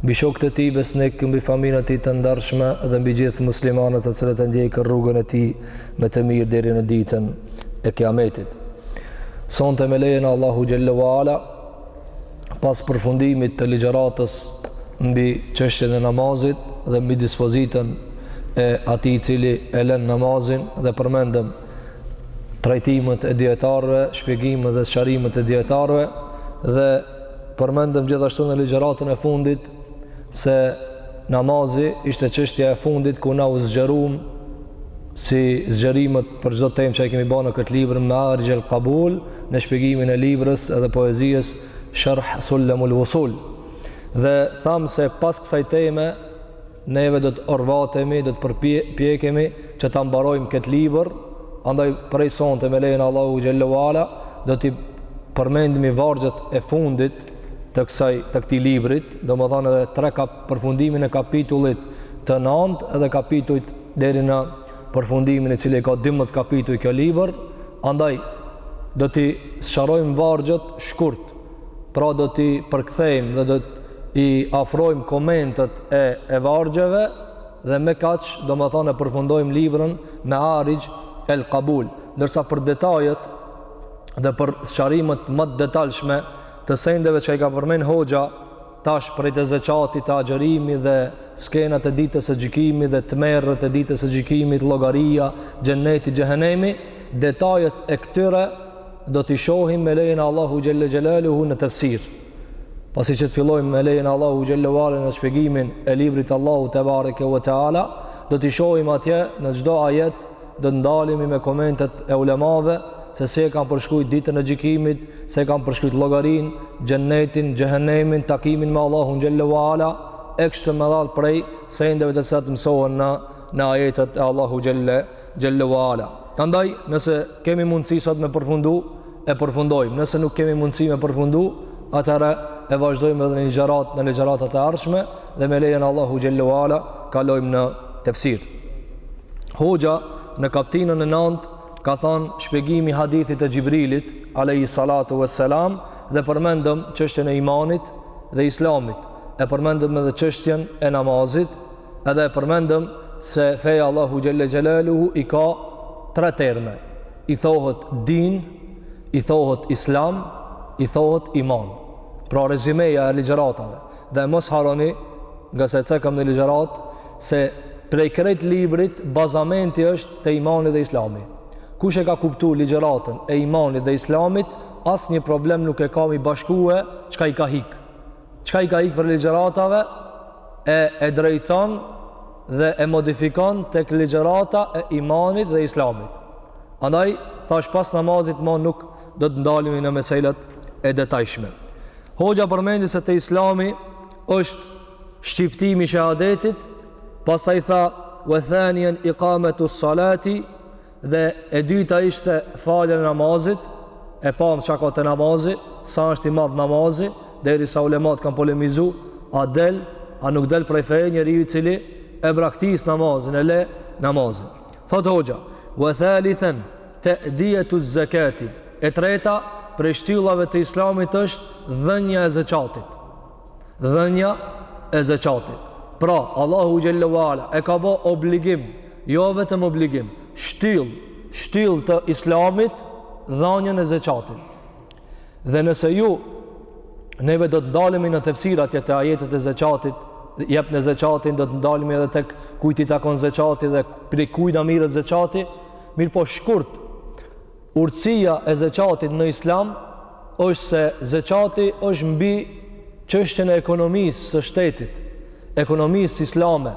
Mbi shokët e tij besnikë, mbi familjen e tij të ndershme dhe mbi gjithë muslimanët të cilët e ndjekën rrugën e tij me të mirë deri në ditën e Kiametit. Sonte me lejen e Allahu xhel-le ue ala pas përfundimit të ligjëratës mbi çështjen e namazit dhe mbi dispozitën e atij i cili e lën namazin dhe përmendëm trajtimet e dijetarëve, shpjegimet dhe sqarimet e dijetarëve dhe përmendëm gjithashtu në ligjëratën e fundit se namazi ishte çështja e fundit ku na u zgjerum si zgjerimet për çdo temë që e kemi ba në këtë libër Mearixh el Kabul në shpjegimin e librës edhe poezisë Sharh Sul-lemul Uusul dhe thamë se pas kësaj teme Neve do të orvatemi, do të përpjekemi që ta mbarojmë këtë libër, andaj prej sonte me lejen e Allahu xhel-le ue ala, do t'i përmendimi vargjet e fundit të kësaj të këtij librit, domethënë edhe tre kap përfundimin e kapitullit të 9 edhe kapitujt deri në përfundimin i cili ka 12 kapituj kjo libër, andaj do t'i sqarojmë vargjet shkurt. pra do t'i përkthejmë dhe do t'i afrojmë komentet e e vargjeve dhe me kaq domethonë e përfundojmë librën Mearixh el Kabul ndërsa për detajet dhe për sqarimet ma të detalshme të sendeve që i ka përmen hoxha Tash prej të zeqatit, të agjërimit dhe skenat e ditës së gjykimit dhe tmerret e ditës së gjykimit, llogaria, xhenneti, xhehenemi, detajet e këtyre do t'i shohim me lejen e Allahu xhelle xhelaluhu në tefsir. Pasi që të fillojmë me lejen e Allahu xhelle xhelaluhu në shpjegimin e librit Allahu te bareke ve teala, do t'i shohim atje në çdo ajet do të ndalemi me komentet e ulemave se si e kanë përshkrujt ditën e gjykimit, si e kanë përshkrujt llogarinë, xhennetin, xhehenemin, takimin me Allahun xhel-le ue ala, e kështu me radhë prej sendeve të cilat mësohen në në ajetet e Allahu xhel-le ue ala. Prandaj, nëse kemi mundësi sot me përfundu, e përfundojmë. Nëse nuk kemi mundësi me përfundu, atëherë e vazhdojmë edhe një ligjëratë, në ligjëratat e ardhshme. dhe me lejen e Allahu xhel-le ue ala kalojmë në tefsir. Hoxha në kaptinën e nantë ka thanë shpjegimi i hadithit të Xhibrilit, alejhi salatu ue selam, dhe përmendëm çështjen e imanit dhe islamit, e përmendëm edhe çështjen e namazit, edhe e përmendëm se feja e Allahu xhel-le xhelaluhu i ka tre terme, i thohet din, i thohet islam, i thohet iman. Pra rezymeja e ligjëratave, Dhe mos harroni, nga se e cekëm në ligjëratë, se prej krejt librit bazamenti është te imani dhe Islami. Kush e ka kuptu ligjëratën e imanit dhe Islamit, asnjë problem nuk e ka me i bashkue çka i ka hik. Çka i ka hik prej ligjëratave e e drejton dhe e modifikon tek ligjërata e imanit dhe Islamit. Andaj thash pas namazit ma nuk do të ndalemi në meselat e detajshme. Hoxha përmendi se te Islami është shqiptimi i shahadetit, pastaj tha wa thaniyan iqamatu salati dhe e dyta ishte falja e namazit, e pamë çka ka te namazi, sa është i madh namazi, derisa ulemat kanë polemizu, a del, a nuk del prej feje njeriu i cili e braktis namazin, e le namazin. Thot hoxha, wa thalithan te'dijetu zekati, e treta prej shtyllave të Islamit është dhënia e zeqatit. Dhënia e zeqatit. Pra, Allahu xhalla wala e ka ba obligim, jo vetëm obligim, shtyll, shtyll të Islamit dhënien e zeqatit. Dhe nëse ju neve do të ndalemi në tefsirat te ajetet e zeqatit, jepne zeqatin do të ndalemi edhe tek kujt i takon zeqati dhe prej kujt na mirret zeqati, Mirëpo shkurt, urtësia e zeqatit në Islam është se zeqati është mbi çështjen e ekonomisë së shtetit, ekonomisë islame,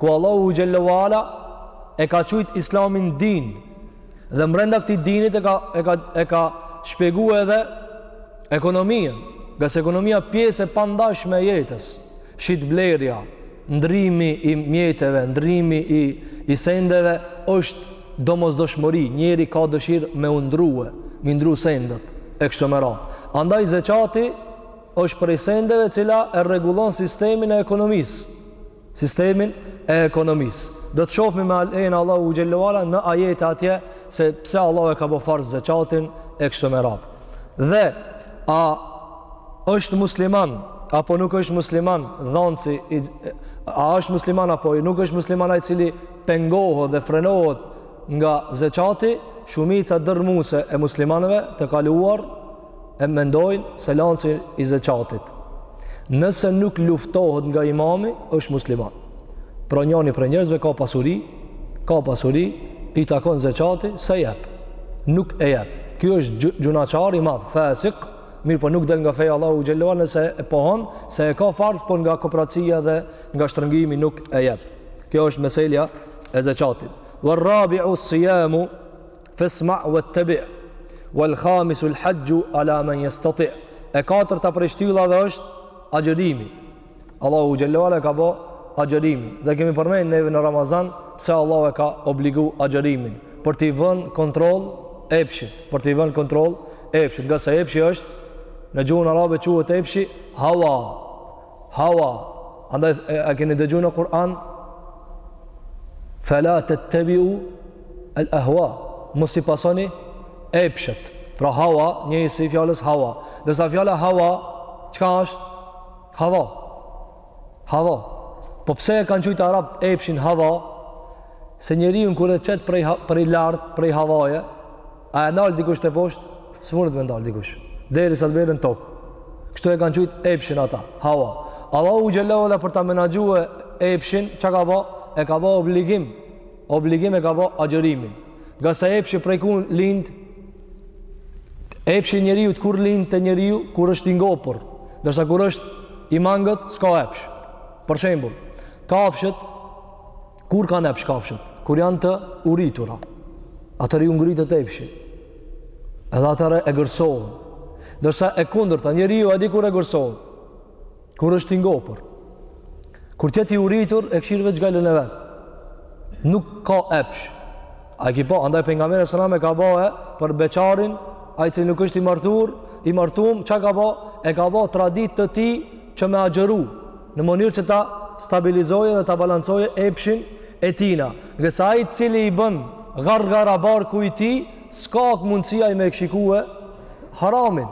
ku Allahu xhalla wala e ka qujt Islamin din dhe brenda këtij dinit e ka e ka e ka shpjegu edhe ekonominë, nga se ekonomia pjesë e pandashme e jetës. Shitblerja, ndrrimi i mjeteve, ndrrimi i i sendeve është domosdoshmëri, njeri ka dëshirë me u ndrrue, me ndrru sendet e kështu me radhë. Andaj zeqati është prej sendeve e cila e rregullon sistemin e ekonomisë. Sistemin e ekonomisë. Do të shohmi me lejen e Allahut xhalla wala në ajete atje se pse Allahu e ka bo farz zeqatin e kështu me radhë. Dhe a është musliman apo nuk është musliman dhanësi a është musliman apo nuk është musliman ai i cili pengohet dhe frenohet nga zeqati shumica dërrmuse e muslimanëve të kaluar e mendojnë se lanësi i zeqatit nëse nuk luftohet nga imami është musliman pra njani prej njerëzve ka pasuri ka pasuri i takon zeqati s'e jep nuk e jep ky është gjynaqar i madh fasik Mirëpo nuk del nga feja Allahu xhelle ue ala nëse e pohon se e ka farz, por nga kopracia dhe nga shtrëngimi nuk e jep. Kjo është meselja e zeqatit. Ue rabiu sijamu, fesma uettebi, uel khamisul haxhu, ala men jestati. E katërta prej shtyllave është agjërimi. Allahu xhelle ue ala e ka bo agjërimin dhe kemi përmend neve në Ramazan pse Allahu e ka obligu agjërimin për t'i vënë kontroll epshit, për t'i vënë kontroll epshit, ngase epshi është në gjuhën arabe quhet epshi hawa. Hawa. Andaj e, e keni dëgju në Kur'an fela tettebiu el ahwa mos i pasoni epshet pra hawa njëjësi i fjalës hawa ndërsa fjala hawa çka është Hava. Hava. Po pse e kanë qujtë arab epshin hava? Se njeriun kur e qet prej, prej lart, prej havaje, a e nal dikush teposhtë? S'munet me ndalë dikush. Derisa të bjerë në tokë. Kështu e kanë qujtë epshin ata, hava. Allahu xhelle ue ala për ta menaxhue epshin, ça ka ba? E ka ba obligim. Obligim e ka ba agjërimin. Ngase epshi prej ku lind? Epshi i njeriut kur lind te njeriu kur është i ngopur, ndërsa kur është i mangët s'ka epsh. Për shembull, kafshët kur kanë epsh kafshët? Kur janë të uritura. Atëherë iu ngritet epshi. Edhe atëherë egërsohen. Ndërsa e kundërta, njeriu e di kur egërsohen. Kur është i ngopur. Kur t'jetë i uritur e kqyr veç gajlen e vet. Nuk ka epsh. A e ki pa, andaj pejgamberi sallallahu alajhi wasallam e ka ba për beqarin, ai që nuk është i martuar, i martum, ça ka ba? E ka ba traditë të tij që me agjëru në mënyrë që ta stabilizojë dhe ta balancojë epshin e tina. Ngase ai i cili i bën gargara barku i tij, S'ka mundësi ai me e shikue haramin.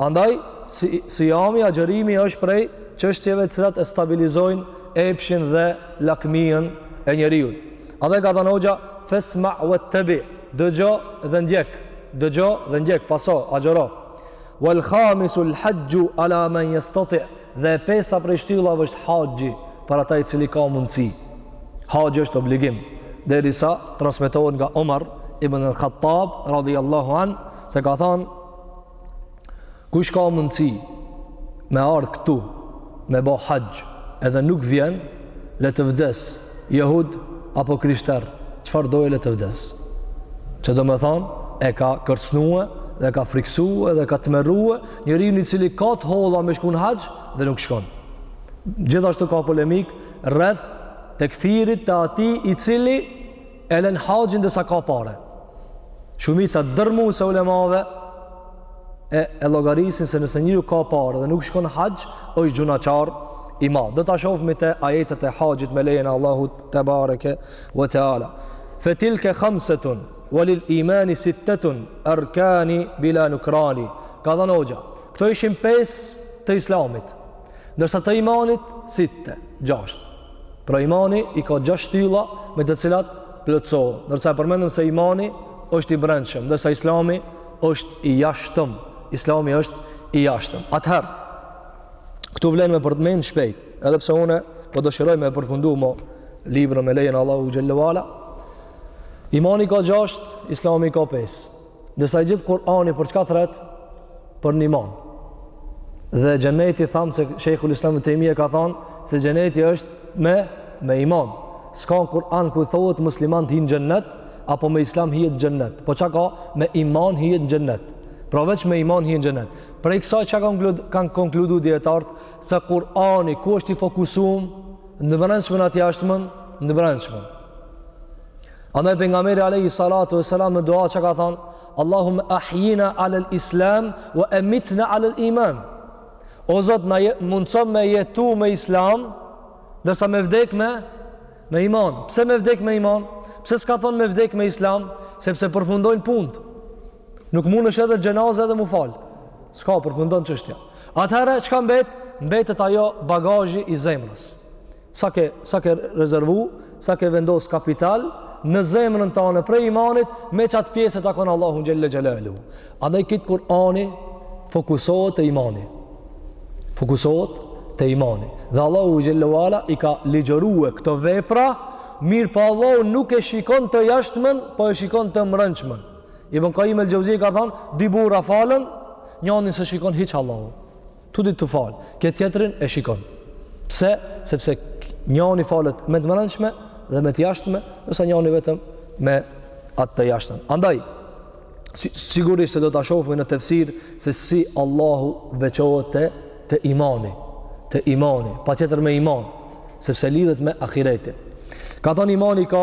Andaj, si, sijami, agjërimi është prej çështjeve të cilat e stabilizojnë epshin dhe lakmijën e njeriut. A dhe ka thënë hoxha, fesma uettebi, dëgjo dhe ndjek, dëgjo dhe ndjek, paso, agjëro. Wal khamisu al hajju ala men jestati, Dhe e pesta prej shtyllave është haxhi për ata i cili ka mundësi. Haxhi është obligim, derisa transmetohet nga Omar ibn al-Khattab radhiyallahu an se ka thënë kush ka mundësi me ardh këtu me bo haxh edhe nuk vjen le të vdes jehud apo krishter çfarë doje le të vdes që domethanë e ka kërcënue dhe ka frikësue dhe ka tmerrue Njeriun i cili ka të holla me shku në haxh dhe nuk shkon. Gjithashtu ka polemikë rreth tekfirit të atij i cili e len haxhin ndërsa ka pare. Shumica dërmuse ulemave e, e llogarisin se nëse njeriu ka pare dhe nuk shkon haxh, është gjynahqar i madh. Do ta shofmi te ajetet e haxhit me lejen e Allahut tebareke ve teala. Fetilke khamsetun, Wa lil imani sittetun arkani bila nukrani. Ka thënë hoxha, këto ishin pesë të Islamit. Ndërsa të imanit sitte, gjashtë. Pra imani i ka gjashtë shtylla me të cilat plotësohet. Ndërsa e përmendëm se imani është i brendshëm, ndërsa Islami është i jashtëm. Islami është i jashtëm. Atëherë, Këtu vlen me përmend shpejt, edhe pse unë po dëshiroj me përfundu mo librin me lejen Allahu xhel-le ue ala. Imani ka gjashtë, islami i ka pesë. Ndërsa i gjithë Kur'ani për çka thret? Për në iman. Dhe xheneti thamë se Sheikhul Islam Ibn Tejmije ka thënë se xheneti është me me iman. S'ka në Kur'an ku thohet muslimanët hyjnë n'xhenet apo me islam hyhet n'xhenet. Po çka ka? Me iman hyhet n'xhenet. Pra veç me iman hyjnë n'xhenet. Prej kësaj çka kanë kanë konkludu dijetarët se Kur'ani ku është i fokusum Në brendshmën a t'jashtmen, në brendshmën. Andaj pejgamberi Alejhi Salatu ue Selam në dua çka ka thonë, Allahume ahjina alel islam wa emitna alel iman. O Zot, na mundëso me jetu me islam, ndërsa me vdek me, me iman. Pse me vdek me iman? Pse s'ka thonë me vdek me islam? Sepse përfundojnë punët. Nuk mund n'shtet xhenaze edhe m'u falë. S'ka, përfundon çështja. Atëherë, çka mbet? Mbetet ajo bagazhi i zemrës. Sa ke, sa ke rezervu, sa ke vendos kapital, në zemrën tane, prej imanit, me qatë pjesë e takon Allahun xhel-le xhelaluhu. Andaj krejt Kur'ani fokusohet te imani. Fokusohet te imani. Dhe Allahu xhel-le ue ala i ka ligjësue këto vepra, mirëpo Allahu nuk e shikon të jashtmen, po e shikon të mrendshmen. Ibn Qayyim el-Jauziyye ka thënë, dy burra falen, njanin s'e shikon hiç Allahu. Të dy tu fal, kët tjetrin e shikon. Pse? Sepse njani falet me të mrendshme dhe me të jashtme, ndërsa njani vetëm me atë të jashtmen. Andaj sigurisht se do ta shofmi në tefsir se si Allahu veçohet te te imani, te imani, patjetër me iman, sepse lidhet me ahiretin. Ka thënë imani ka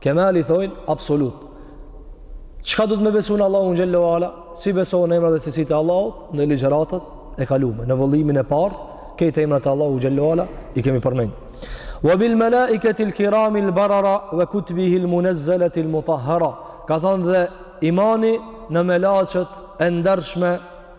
Kemal i thojnë absolut. Çka do t me besu n'Allahun xhel-le ue ala? S'i beson në emrat dhe cilësitë e Allahut në ligjëratat e kalume, në vëllimin e parë, krejt emrat e Allahu xhel-le ue ala i kemi përmend. Wa bil malaikati al kirami al barara wa kutubihi al munazzalati al mutahhara. Ka thënë dhe imani në melaqet e ndershme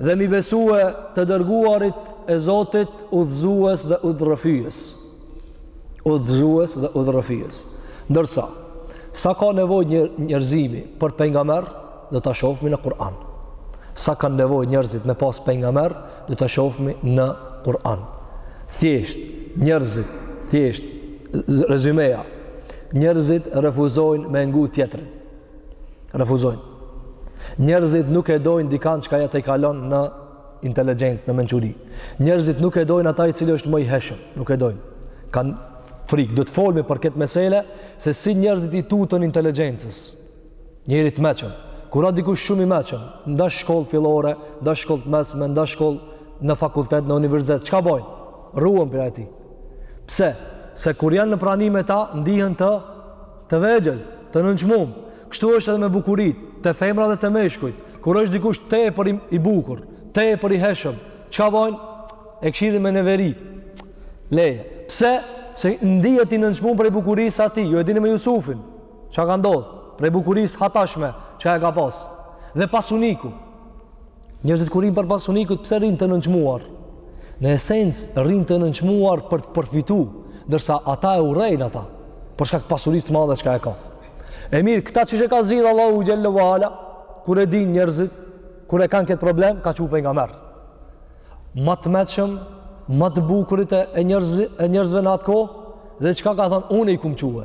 Dhe mi besue të dërguarit e Zotit udhëzues dhe udhërrëfyes. Udhëzues dhe udhërrëfyes. Ndërsa, sa ka nevojë njerëzimi për pejgamber, do ta shofmi në Kur'an. Sa kanë nevojë njerëzit me pas pejgamber, do ta shofmi në Kur'an. Thjesht, njerëzit, thjesht, rezumeja, njerëzit refuzojnë me ngu tjetrin. refuzojnë. Njerëzit nuk e dojnë dikan çka ata i kalon në inteligjencë, në mençuri. Njerëzit nuk e dojnë ata i cili është më i heshëm, nuk e dojnë. Kanë frikë, do të folmi për këtë mesele, se si njerëzit i tuten inteligjencës, njerit t'meçëm. Kur a dikush shumë i meçëm, n'daç shkollë fillore, n'daç shkollë të mesme, n'daç shkollë në fakultet, në univerzitet, çka bojnë? Ruhen prej tij. Pse? Se kur janë në prani me ta, ndihen të Të vegjël, të nënçmum. Kështu është edhe me bukuritë, te femrat dhe te meshkujt. Kur është dikush tepër i, i bukur, tepër i heshëm, çka bojnë? E kshyrin me neveri. Leje. Pse? Se ndihet i nënçmum prej bukurisë së tij. Ju e dini me Jusufin. Çka ka ndodh? Prej bukurisë hatashme, çka e ka pas. Dhe pasuniku. Njerëzit kur rrinë për pasunikut, pse rrinë të nënçmuar? Në esencë, rrinë të nënçmuar për të përfitu, ndërsa ata e urrejnë ata, për shkak pasurisë të madhe çka e ka. E mirë, këta qysh e ka zgjidhë Allahu Xhel-le ve Ala, kur e dinë njerëzit, kur e kanë këtë problem, ka çu pejgamberë. Ma të meçëm, ma të bukurit e, njerëz, e njerëzve në atë kohë, dhe çka ka thanë, unë i kam çue.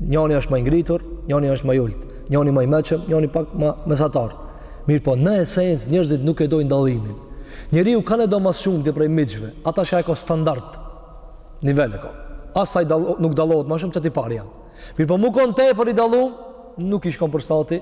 Njëri është më i ngritur, njëri është më i ulët, njëri më i meçëm, njëri pak më mesatar. Mirëpo, në esencë njerëzit nuk e dojnë dallimin. Njeriu kan e do më së shumti prej miqve, ata çka e ka standard nivel e ka. Asaj nuk dallohet më shumë qaty pari janë. Mirëpo, me kanë tepër i dallum, nuk i shkon për stati,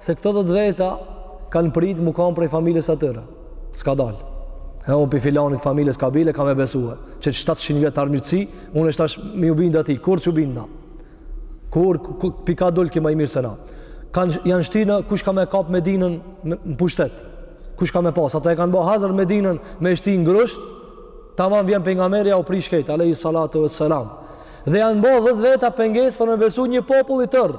Se këto dhetë veta kanë prit mu kanë prej familjes atyre. S'ka dalë. E unë prej filanit familjes kabile, kam me besue. Qe 700 vjet armiqësi, unë tash me iu bind atij. Kur që u binda? Kur, kur prej kah dul ky ma i mirë se na? Kan, janë shty kush ka me kapë Medinën në pushtet? Kush ka me pasë? Ata e kanë bo hazër Medinën me shti në grusht, taman vjen pejgamberi, u prish krejt, alejhi salatu ve selam. Dhe janë bo dhetë veta pengesë për me besu një popull i tërë.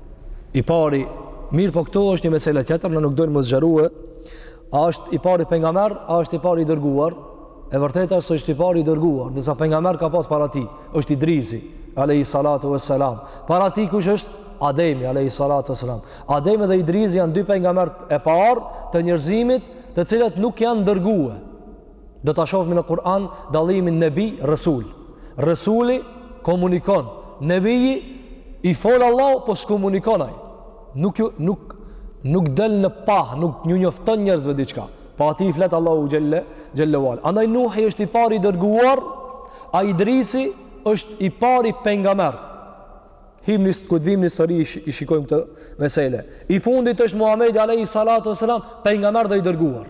i pari, mirëpo këtu është një mesele tjetër, ne nuk dojmë me zgjerue, a është i pari pejgamber, a është i pari i dërguar, e vërteta se është i pari i dërguar, ndërsa pejgamber ka pas para tij, është Idrizi, alejhi salatu ve selam, para tij kush është? Ademi, alejhi salatu ve selam. Ademi dhe Idrizi janë dy pejgamberë e parë të njerëzimit të cilët nuk janë dërguar. Do ta shohim në Kur'an dallimin nebi resul. Resuli komunikon, nebiji i fol Allahu po s'komunikon ai. Nuk nuk nuk del në pah, nuk ju njofton njerëzve diçka. Po atij i flet Allahu xhelle xhelle ue ala. Andaj Nuhi është i pari i dërguar, a Idrisi është i pari pejgamber. Himni ku të vimni sëri i shikojmë këtë mesele. I fundit është Muhamedi alayhi salatu wasalam pejgamber dhe i dërguar.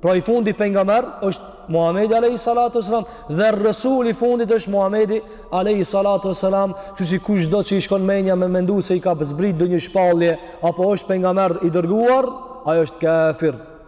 Pra i fundit pejgamber është Muhamedi alayhi salatu wasalam dhe resul i fundit është Muhamedi alayhi salatu wasalam, që si kushdo që i shkon mendja me mendu se i ka zbrit ndonjë shpallje apo është pejgamber i dërguar, ai është kafir.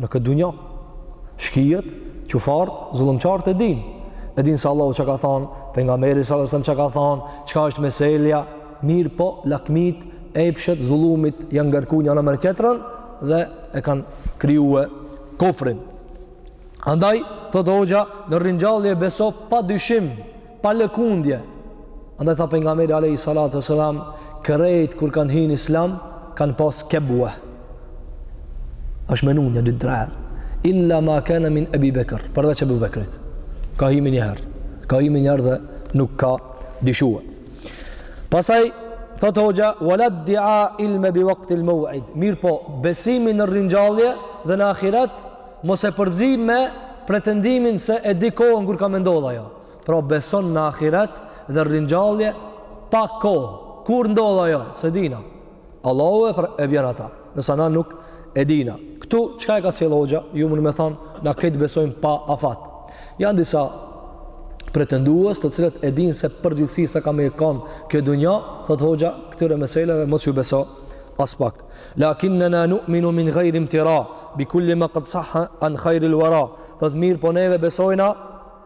në këtë dunja. Shkijet, qufarët, zullumqarët e dinë. E dinë se Allahu ça ka thanë, pejgamberi alayhi salam ça ka thanë, çka është meselja, mirëpo, lakmitë, epshet, zullumit, janë ngarku njana mbi tjetrën, dhe e kanë krijue kufrin. Andaj, thotë Hoxha, në ringjallje beso pa dyshim, pa lëkundje andaj tha pejgamberi alayhi salatu wasalam krejt kur kanë hi në islam kanë pas kebue është menu një dy tre herë illa ma kana min Abi Bekr përveç Abu Bekrit ka hyrë një herë ka hyrë një herë dhe nuk ka dyshue pastaj thotë hoxha wala di'a ilma bi waqt al maw'id mirëpo besimi në ringjallje dhe në ahiret mos e përzi me pretendimin se e di kohën kur ka me ndodh ajo pra beson në ahiret dhe ringjallje pa kohë. Kur ndodh ajo? S'e dina. Allahu e, e bjen ata, ndërsa na nuk e dina. Këtu, çka e ka sjellë hoxha? Do me thonë, na këtë besojmë pa afat. Janë disa pretendues të cilët e dinë se për deri sa ka me kanë kjo dunja, thotë hoxha, këtyre meseleve mos ju beso as pak. Lakinna nu'minu min ghairi imtira, bi kulli ma qad sahha an khairil wara, thotë mirëpo neve besojna,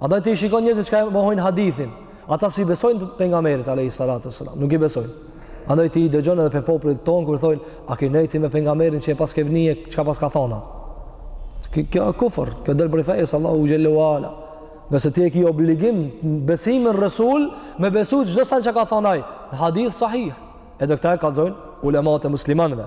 Andaj ti shikon njerëz që e mohojnë hadithin. Ata s'i besojnë pejgamberit alayhi salatu wasalam, nuk i besojnë. Andaj ti i dëgjon edhe pej popullit tonë kur thonë a ke nejt ti me pejgamberin që e paske nie, çka paska thon ai. Kjo është kufër, kjo del prej fesë Allahu xhelle ue ala. Nëse ti e ke obligim besimin Resul me besu çdo send që ka thon ai, hadith sahih. Edhe këta e kallxojnë ulemat e muslimanëve.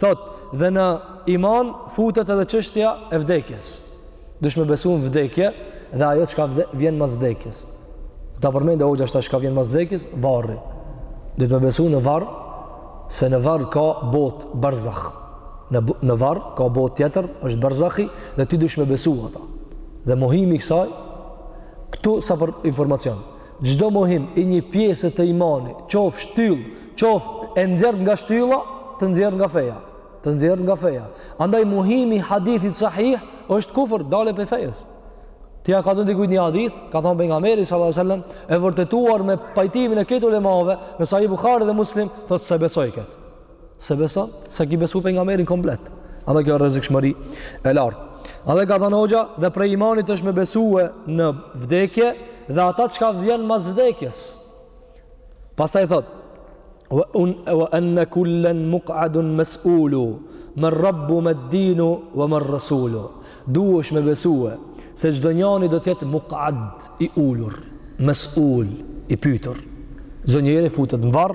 Thotë, dhe në iman futet edhe çështja e vdekjes. Duhesh me besu në vdekje dhe ajo çka vjen mas vdekjes. Ta përmend hoxha tash çka vjen mas vdekjes, varri. Duhet me besu në varr, se në varr ka botë berzah. Në, në varr ka botë tjetër, është berzahi, dhe ti duhesh me besu ata. Dhe mohimi i kësaj, këtu sa për informacion, Çdo mohim i një pjese të imani, qoftë shtyllë, qoftë e nxjerrë nga shtylla, të nxjerrë nga feja, të nxjerrë nga feja. Andaj mohimi i hadithit sahih është kufër, dalje prej fejes. Ti ka thënë dikujt një hadith, ka thënë pejgamberi sallallahu alajhi wasallam, e vërtetuar me pajtimin e këtyre ulemave, në Sahih Buhari dhe Muslim, thotë s'e besoj këtë. S'e beson, s'e ki besu pejgamberin komplet. Andaj kjo rrezikshmëri e lartë. A dhe ka thënë hoxha dhe prej imanit është me besue në vdekje dhe ata çka vjen mas vdekjes. Pasaj thotë, wa un wa anna kullan muqadun mas'ulu man rabbu ma dinu wa man rasulu duhesh me besue se çdo njani do të jetë muqad i ulur mas'ul i pyetur çdo njeri futet në varr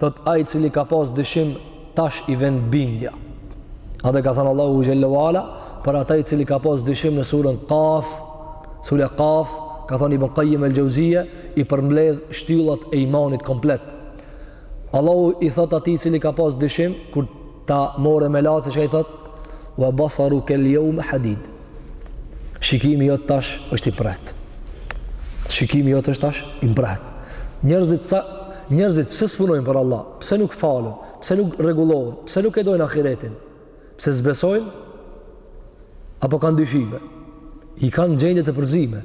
thot ai i cili ka pas dyshim tash i vjen bindja a dhe ka thënë Allahu xhelle ve ala për ata i cili ka pas dyshim në surën Qaf surja Qaf ka thënë Ibn Qayyim al-Jauziyja i përmbledh shtyllat e imanit komplet Allahu i thot atij i cili ka pas dyshim kur ta more melaqet çka i thot wa basarukal yawm hadid Shikimi jot tash është i mpreht. Shikimi jot është tash i mpreht. Njerëzit sa njerëzit pse s'punojnë për Allah? Pse nuk falen? Pse nuk rregullohen? Pse nuk e dojnë ahiretin? Pse s'besojnë? Apo kanë dyshime? I kanë gjendjet e përzime.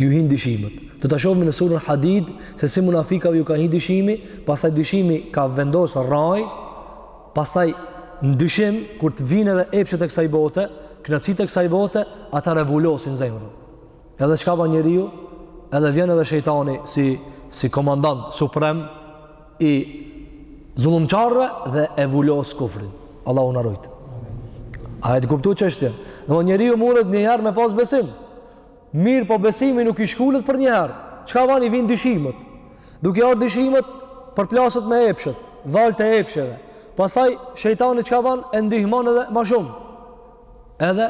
Ju hin dyshimet. Do ta shohim në surën Hadid se si munafikave ju ka hin dyshimi, pastaj dyshimi ka vendos rraj Pastaj në dyshim kur të vinë edhe epshet e kësaj bote, kënaqësitë e kësaj bote, ata e vulosin zemrën. Edhe çka bën njeriu, edhe vjen edhe shejtani si si komandant suprem i zullumqarëve dhe e vulos kufrin. Allahu na ruajt. A jeni tu kuptu çështjen? Domethënë njeriu mundet njëherë me pas besim. Mirë po besimi nuk i shkulet për njëherë. Çka ban i vinë dyshimet? Duke i ardhë dyshimet, përplaset me epshet, valët e epsheve. Pasaj, shejtani çka ban e ndihmon edhe ma shumë. Edhe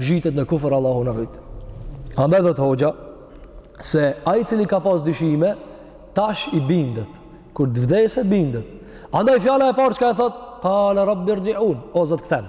zhytet në kufër Allahu na ruajt. Andaj thotë hoxha, se ai i cili ka pas dyshime, tash i bindet. Kur të vdes e, bindet. Andaj fjala e parë çka e thot, kale rabbirxhiun, o Zot kthem.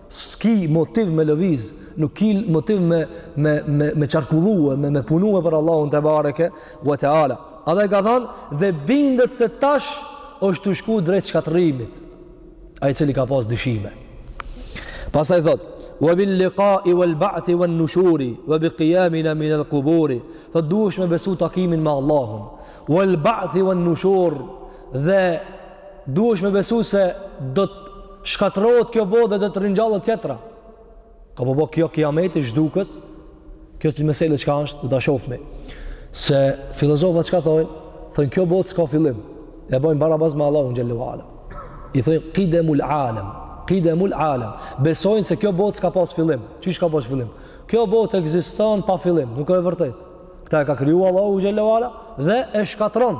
S'ki motiv me lëviz, nuk ki motiv me me me me qarkullue, me me punue për Allahun tebareke ve teala. Andaj ka thënë dhe bindet se tash është tu shku drejt shkatërrimit. Ai i cili ka pas dyshime. Pastaj thot: "Wa bil liqa'i wal ba'thi wan nushuri wa bi qiyamina min al quburi." Thot duhesh me besu takimin me Allahun. Wal ba'thi wan nushur dhe duhesh me besu se do të shkatërrohet kjo botë dhe do të ringjallet tjetra. Ka po bo kjo kiameti, zhduket, kjo te meselet çka është, do ta shofmi. Se filozofët çka thojnë, thojnë kjo botë s'ka fillim, e bojnë barabaz me Allahun xhelle ue ala. I thojnë kidemul alem, kidemul alem. Besojnë se kjo botë s'ka pas fillim, qysh s'ka pas fillim? Kjo botë ekziston pa fillim, nuk e vërtet. Këtë e ka kriju Allahu xhelle ue ala dhe e shkatrron.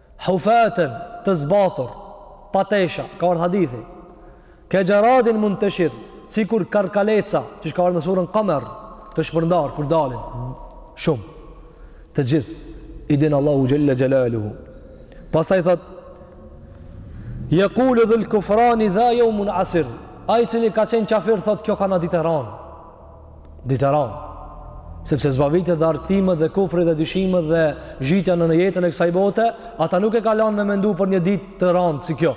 Hufaten, të zbathur, pa tesha, ka ardhë hadithi. Ke xheradin munteshir, sikur karkaleca, qysh ka ardhë në surën kamer, të shpërndarë, kur dalin, shumë. Të gjithë, i dinë Allahu xhelle xhelaluhu. Pastaj thotë, Jekulu dhul kufrani dha jeumun asir. Ai cili ka qenë qafir thot kjo kanka ditë e ranë. ditë e ranë, sepse zbavitjet dhe argëtimet dhe kufri dhe dyshimet dhe zhytja në jetën e kësaj bote, ata nuk e kanë lanë me mendu për një ditë të randë si kjo.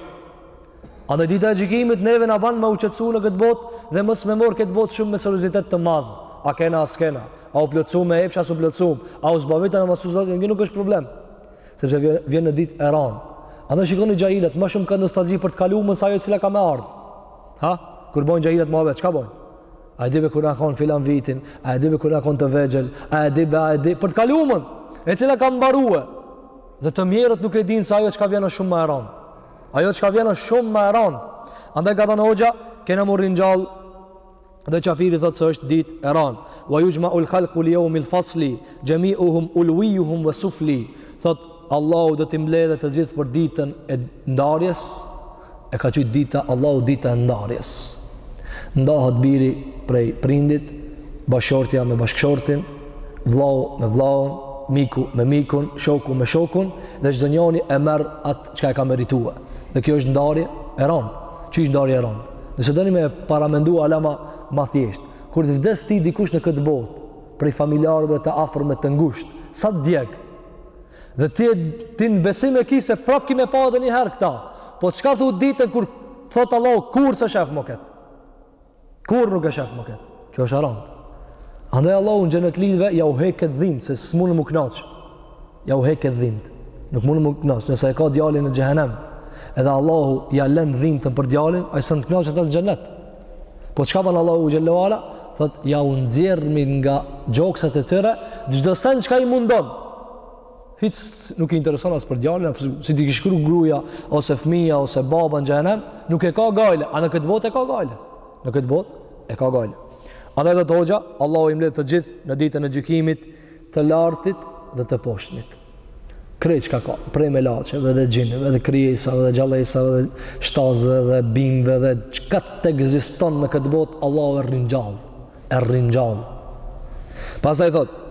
Andaj dita e gjikimit neve në banë me u qetsu në këtë botë dhe mos me marrë këtë botë shumë me seriozitet të madhë. A kena, a s'kena. A u plotsu me epsha, a s'u plotsu. A u zbavitëm a s'u zbavitëm, nuk është problem. Sepse vjen një ditë e randë. Andaj shikoni xhahilat, më shumë ka nostalgji për të kalumen se ajo e cila ka me ardhë. Ha? Kur bojnë xhahilat muhabet, çka bojnë? A e di be kur na kanë filan vitin, a e di be kur na kanë të vegjël, a e di be, a e di, për të kalumen, e cila ka mbarue. Dhe të mjerët nuk e dinë se ajo çka vjen shumë ma e randë. Ajo çka vjen shumë ma e randë. Andaj ka thënë hoxha, kena me u ringjall, dhe qafiri thotë se është ditë e randë. Ue juxhmaul khalku li jeumil fasli, xhemiuhum uluijuhum ves sufli, thotë Allahu do t'i mbledhë të gjithë për ditën e ndarjes, e ka qujtë dita Allahu dita e ndarjes. Ndahet biri prej prindit, bashkëshortja me bashkëshortin, vllau me vllaun, miku me mikun, shoku me shokun dhe çdo njoni e merr atë çka e ka meritue. Dhe kjo është ndarje e rëndë. Qysh ndarje e rëndë. Nëse doni me paramendu hala ma, ma thjesht, kur të vdes ti dikush në këtë botë, prej familjarëve të afërm e të ngushtë, sa të djeg? Dhe ti në besim e ki se prap ki me pa edhe një herë këta. Po çka thu ditën kur thot Allahu kurr s'e shef ma këtë. Kurr nuk e shef ma këtë. Kjo është e randë. Andaj Allahu xhenetlive ja u hek këtë dhimbë se s'mund me u kënaq. Ja u hek këtë dhimbë. Nuk mund me u kënaq, nëse e ka djalin në xhehenem. Edhe Allahu ja lën dhimbën për djalin, ai s'mund të kënaqet as në xhenet. Po çka ban Allahu xhelle ue ala, thot ja u nxjerrmi nga gjoksat e tyre çdo sen çka i mundon. Hiç nuk i intereson as për djalin, si t'i kish shku gruaja ose fëmia ose baba në xhehenem, nuk e ka gajle, a në këtë botë e ka gajle. Në këtë botë e ka gajle. Andaj thotë hoxha, Allahu i mbledh të gjithë në ditën e gjykimit të lartit dhe të poshtmit. Krejt çka ka, prej melaqeve dhe xhinëve dhe krijesave dhe gjallesave dhe shtazëve dhe bimëve dhe çka të ekziston në këtë botë, Allahu e ringjall, e ringjall. Pastaj thotë,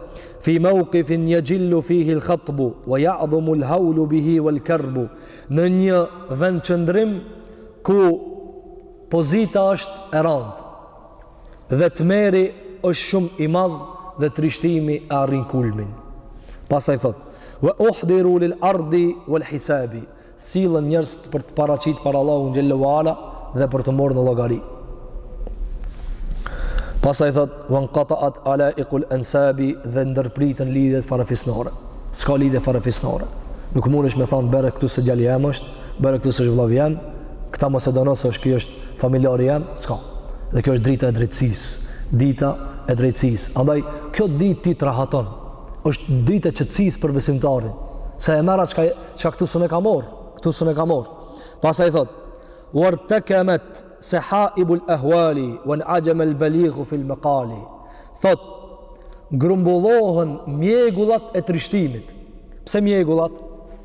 fi meukifin jexhillu fihil khatbu, wa jadhumu l'haulu bihi wa l'kerbu, në një vendqëndrim ku pozita është e randë, Dhe tmerri është shumë i madh dhe trishtimi e arrin kulmin. Pastaj thot: "Wa uhdiru lil ardi wal hisabi." Sillen njerëz për t'u paraqit para Allahut xhallahu ala dhe për t'u marrë në llogari. Pastaj thot: "Wanqata'at alaiqul ansabi" dhe ndërpriten lidhjet farefisnore. S'ka lidhje farefisnore. Nuk mundesh me thon bëre këtu se djali jem është, bëre këtu se është vëllavi jem, këta mos e dëno se është ky është familjari jem, s'ka. Dhe kjo është drita e drejtësisë, dita e drejtësisë. Andaj, kjo ditë ti të rahaton, është ditë e qetësisë për besimtarin, se e merr atë çka, çka këtu s'un e ka morë, këtu s'un e ka morë. Pastaj thotë, uertekemet sehaibul ehuali, uenaxhemel belighu fil mekali, thotë, grumbullohen mjegullat e trishtimit. Pse mjegullat?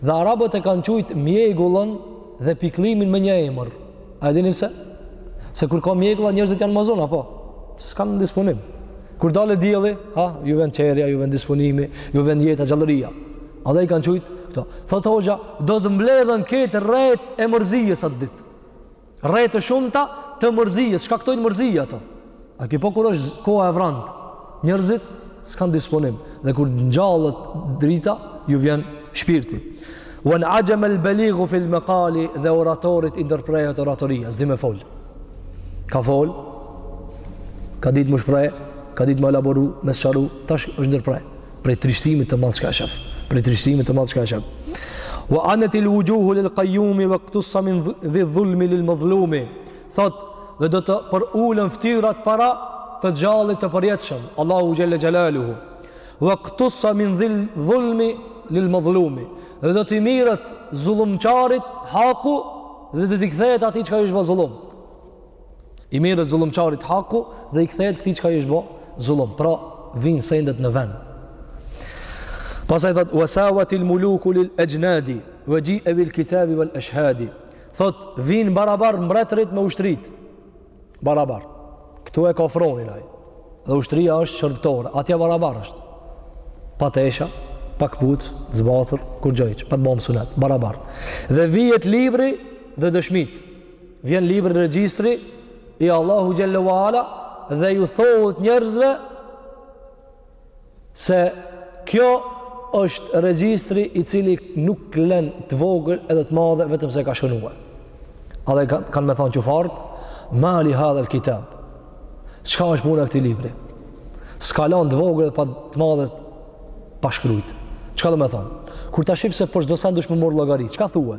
Dhe arabët e kanë qujt mjegullën dhe pikllimin me një emër. A e dini pse? Se kur ka mjegulla njerëzit janë mahzun, apo? S'kanë disponim. Kur dalë dielli, ha, ju vjen çehrja, ju vjen disponimi, ju vjen jeta, gjallëria. Andaj i kanë qujt këto. Thotë hoxha, do të mbledhen këto retë e mërzisë atë ditë. Re të shumta të mërzisë, shkaktojnë mërzi ato. A ki pa kur është koha e vrantë, njërzit s'kanë disponim. Dhe kur ngjallet drita, ju vjen shpirti. Wanaxhemel beligu fil mekali dhe oratorit i ndërpritet oratoria, s'di me folë. Ka folë, ka ditë m'u shpreh, ka ditë me elaboru, me sqaru, tash është ndërpre. prej trishtimit të madh çka e shef prej trishtimit të madh çka e shef wa anat al wujuh lil qayyum wa qtasa min dhi dhulm lil mazlum thot dhe do të përulen fytyrat para të gjallit të përjetshëm Allahu xhalla xhalaluhu wa qtasa min dhi dhulm lil mazlum dhe do t'i miret zullumçarit haku dhe do t'i kthehet atij çka i është ba zullum I merret zullumçarit haku dhe i kthehet këtij çka i është bo zullum. Pra, vin sendet në vend. Pastaj thot wasawatil muluku lil ajnadi waji'a bil kitabi wal ashhadi. Thot vin barabar mbretërit me ushtrit. Barabar. Ktu e ka fronin ai. Dhe ushtria është shërbëtore, atje barabar është. Pa tesha, pa kpuc, zbathur, kurgjo hiç, pa të bom synet, barabar. Dhe vijet libri dhe dëshmit. Vjen libri regjistri i Allahu xhel-le ue ala dhe u thuhet njerëzve se kjo është regjistri i cili nuk len të vogël edhe të madhe vetëm se ka shënue. Edhe kanë me thanë qufarët, ma li hadhel kitab. Çka është puna e këtij libri? S'ka lanë të vogël edhe të madhe pa e shkrujt. Çka do me thanë? Kur ta shifsh se për çdo sen dush me marrë llogari, çka thue?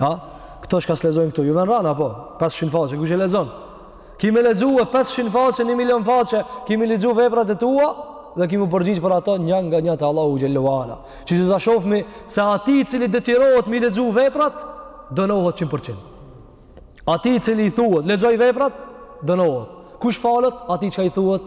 Ha? Këto çka s'lexojnë këtu, ju vjen rëndë, po, 500 faqe, kush e lexon? Ki me lexue 500 faqe, 1 milion faqe, ki me i lexu veprat e tua, dhe ki m'u përgjigj për ato një nga një te Allahu xhel-le ue ala. Që do të shofmi se ai i cili detyrohet m'i lexu veprat, dënohet 100%. Atij i cili i thuhet, lexoj veprat, dënohet. Kush falet, atij çka i thuhet,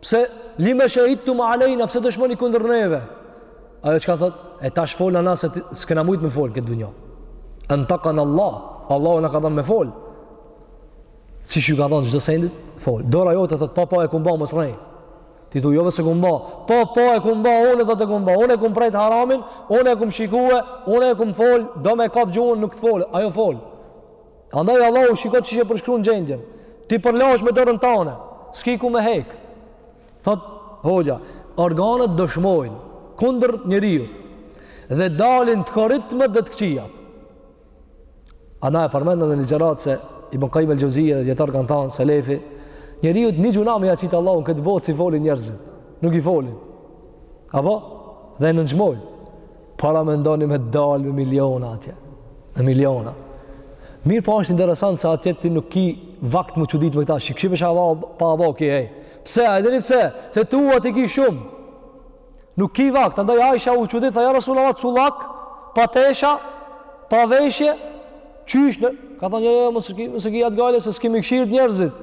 Pse lime shehidtum alejna, pse dëshmoni kundër neve? Ajo çka thot, e tash folën, na s'kena mujtë me folë n'këtë dunja. Entakana Allah, Allah na ka dhënë me folë. Siç i ka dhënë, çdo sendit, folë. Dora jote thot, po, po, e kum ba, mos rrej. Ti thu, jo be s'e kum ba, po, po, e kum ba, unë e thot e kum ba, unë e kum prek haramin, unë e kum shikue, unë e kum folë, do me kapë gjuhën, nuk të folë, ajo folë. Andaj Allahu shiko qysh e përshkrun gjendjen. Ti përlahesh me dorën tane. S'ki ku me hek. Thot, hoxha, organet dëshmojnë kundër njeriut dhe dalin të koritmet dhe të këqijat. Ana e përmendëm dhe n'ligjëratë se Ibn Kajim el Xheuzije dhe djetarë kanë thanë selefi, njeriut një gjynah me ia qitë Allahu në këtë botë s'i folin njerëzit. Nuk i folin. Apo? Dhe e nënçmojnë. Paramendoni me dal me miliona atje. Me miliona. Mirë po është interesant se atje ti nuk ki vakt m'u çudit me këta. Shikëshim e shava pa avo ki hej. Pse, a edheni pse? Se tuat i ki shumë. Nuk ki vakt. Andaj Aisha u çudit, tha ja Resulallah, cullak, pa tesha, pa veshje, qysh në... Ka thanë, jo, jo, jo, mos e ki, mos e ki atë gajle, se s'ki me i kqyrë njerëzit.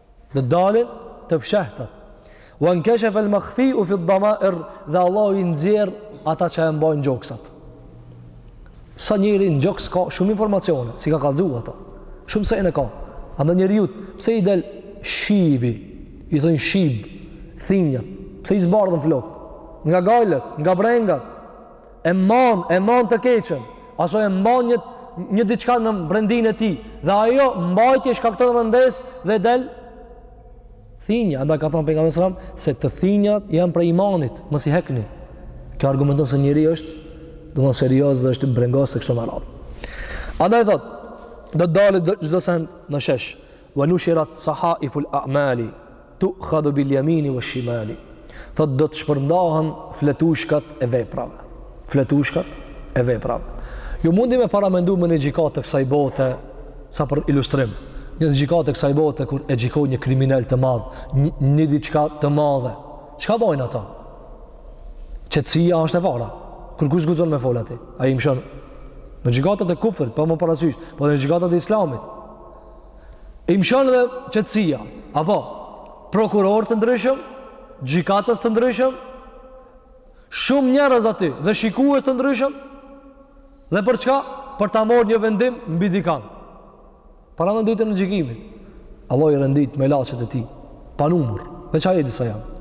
Do dalin të fshehtat. Ue nkeshefe el mahfiju fid damair dhe Allahu i nxjerr ata që e mbajnë gjoksat. Sa njeri në gjoks ka shumë informacione, s'i ka kallzu ato. Shumë sene ka. Andaj njeriut, pse i del shibi, i thonë shib, thinjat, pse i zbardhën flokët, nga gajlet, nga brengat, e man, e man të keqen, aso e mban një, një diçka në brendinë e tij, dhe ajo mbajtje shkakton rëndesë dhe del thinja, andaj ka thanë Pejgamberi a.s., se thinjat janë prej imanit, mos i hekni, kjo argumenton se njeri është, domethënë serioz dhe është brengos e kështu me radhë. Andaj thot, do të dalë çdo sen në shesh, Wa nushirat sahaiful a'mali tu'khadhu bil yamini wash shimali. Thotë do të shpërndahen fletushkat e veprave. Fletushkat e veprave. Ju mundi me paramendu me një gjykatë të kësaj bote, sa për ilustrim, një gjykatë të kësaj bote, kur e gjykon një kriminel të madh, një, një diçka të madhe, çka bojnë ato? Qetësia është e para, kurkush s'guxon me fol aty, ai i mëshon, në gjykatat e kufrit, pa marrë parasysh, po dhe në gjykatat e islamit, i mëshon edhe qetësia, apo, prokuror të ndryshëm, gjykatës të ndryshëm, shumë njerëz aty dhe shikues të ndryshëm, dhe për çka? Për ta marrë një vendim mbi dikan. Paramendo ditën e gjykimit. Allahu i rendit melaqet e tij. pa numër, veç Ai e di sa janë.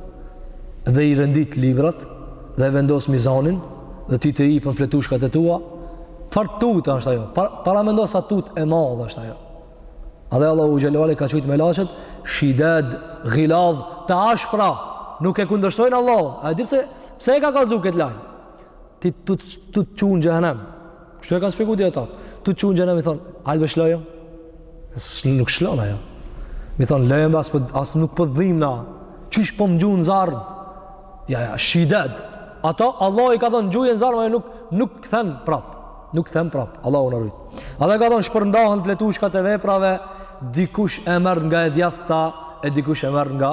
Dhe i rendit librat, dhe e vendos mizanin, dhe ty të ipen fletushkat e tua, çfarë tute është ajo, para, paramendo sa tutë e madhe është ajo. A dhe Allahu Xhelle ve Ala i ka qujtë melaqet, shidad, ghiladh, të ashpra, nuk e kundërshtojnë Allahun. A e di pse, pse e ka kalzu këtë lajm? Ty tu të çu në xhehenem, Kështu e kanë shpjeguar dijetarët. Tu t'çu n'xhehnem, me i thon, hajde be lshom. Nuk lshon ajo. Me i thon lem, a s'po, a nuk po t'dhimna. Qysh po m'gjun n'zjarr. Jo jo, shidad. Ato Allahu i ka thon gjuje n'zjarr, ajo nuk nuk kthen prap. Nuk kthen prap. Allahu na rujt. Ata ka thon shpërndahen fletushkat e veprave, dikush e merr nga e djathta e dikush e merr nga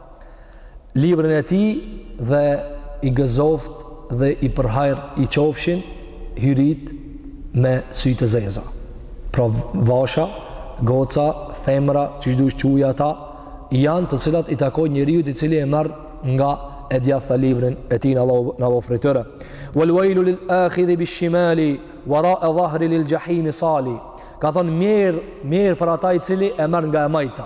librin e tij dhe i gëzoft dhe i përhajr i qofshin hyritë me sy të zeza pra vasha goca femra qysh dush quaj ata jan të cilat i takojn njeriut i cili e merr nga e djathta librin e tij Allahu na bëftë prej tyre wal wailu lil akhidhi bi shimali wara'a dhahri lil jahimi sali ka thon mjer mjer për ata i cili e merr nga e majta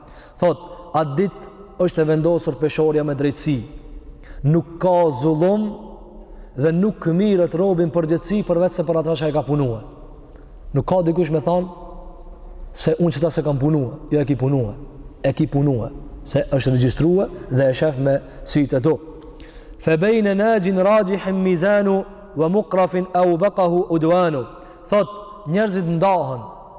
Thotë, atë ditë është e vendosur peshorja me drejtësi. Nuk ka zullum dhe nuk merret robi n'përgjegjësi përveç se për atë që e ka punue. Nuk ka dikush me thanë se unë qeta s'e kam punue, jo e ki punue, e ki punue, se është regjistrue dhe e shef me sytë e tu. Fe bejne naxhin raxhihin mizanuh ve mukrifin eubekahu uduanuh. Thotë, njerëzit ndahen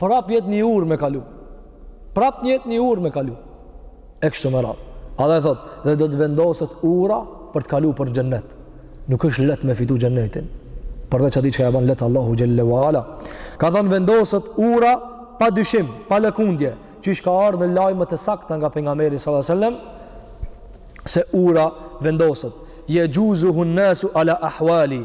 prap jet një urë me kalu. Prap jet një urë me kalu. E kështu me radhë. A dhe thot, dhe do të vendoset ura për të kalu për xhennet. Nuk është let me fitu xhennetin. Përveç atij çka ja ban let Allahu Xhelle wa Ala. Ka thonë vendoset ura pa dyshim, pa lëkundje. Qysh ka ardhë në lajmet e sakta nga pejgamberi s.a.s. Se ura vendoset. Jexhuzuhun nasu ala ahwali.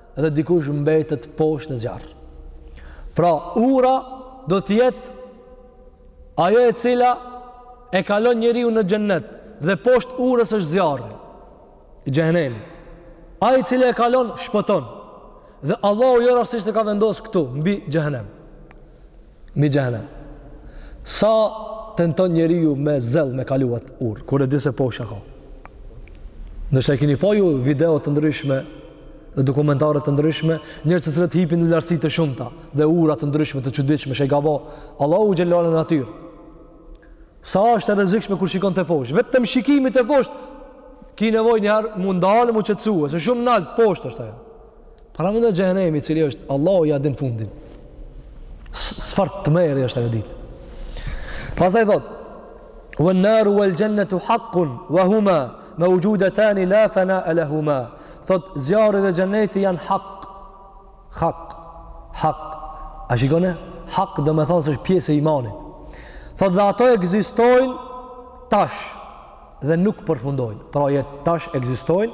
dhe dikush mbetet poshtë në zjarr. Pra, ura do të jetë ajo e cila e kalon njeriu në xhennet dhe poshtë urës është zjarri i xhehenemit. Ai i cili e kalon shpëton. Dhe Allahu jo rastisht e ka vendos këtu mbi xhehenem. Mbi xhehenem. Sa tenton njeriu me zell me kalu atë urë, kur e di se poshtë ça ka. Ndoshta i keni pa ju video të ndryshme dhe dokumentare të ndryshme, njerëz të cilët hipin në lartësi të shumta dhe ura të ndryshme të çuditshme që i ka bë Allahu xhelalu në natyrë. Sa është e rrezikshme kur shikon teposhtë, vetëm shikimi teposhtë ki nevojë një herë m'u ndalë m'u qetësue, se shumë nalt poshtë është ajo. Paramendo xhehenemi, cili është, Allahu ia din fundin. Çfarë tmerri është ajo ditë. Pastaj thot, Ven-naru vel-xhennetu hakkun, ve huma meuxhudetani, la fenae lehuma. Thot, zjarri dhe xhenneti janë hak, hak, hak. A shikon, hak domethënë se është pjesë e imanit. Thot, dhe ato ekzistojnë tash dhe nuk përfundojnë. Pra, jetë tash ekzistojnë,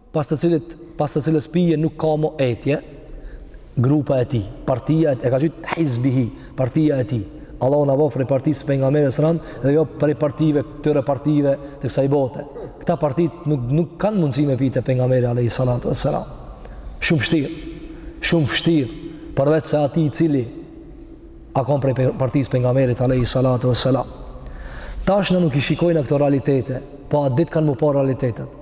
pas të cilit pas të cilës pije nuk ka më etje grupa e tij partia e ka qujt hizbihi partia e tij Allahu na boftë prej partisë së pejgamberit alejhi selam dhe jo prej partive këtyre partive të kësaj bote këta partitë nuk nuk kanë mundësi me pi te pejgamberi alayhi salatu wassalam shumë vështirë shumë vështirë përveç se atij i cili a kanë prej partisë pejgamberit alayhi salatu wassalam tash na nuk i shikojmë këto realitete po atë ditë kanë m'u pa realitetet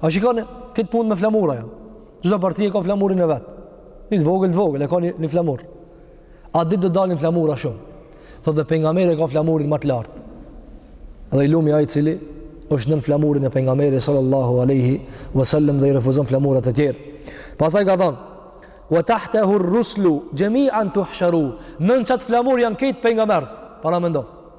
A shikoni këtë punë me flamura jo? Çdo parti e ka flamurin e vet. Një të vogël, të vogël, e ka një, një flamur. Atë ditë do dalin flamura shumë. Thot dhe pejgamberi e ka flamurin më të lartë. Dhe i lumi ai i cili është nën flamurin e pejgamberit sallallahu aleyhi ve sellem dhe i refuzon flamurat e tjerë. Pastaj ka thonë, wa tahtehur-ruslu xhemian tuhsharu, nën qatë flamur janë krejt pejgamberët, paramendo.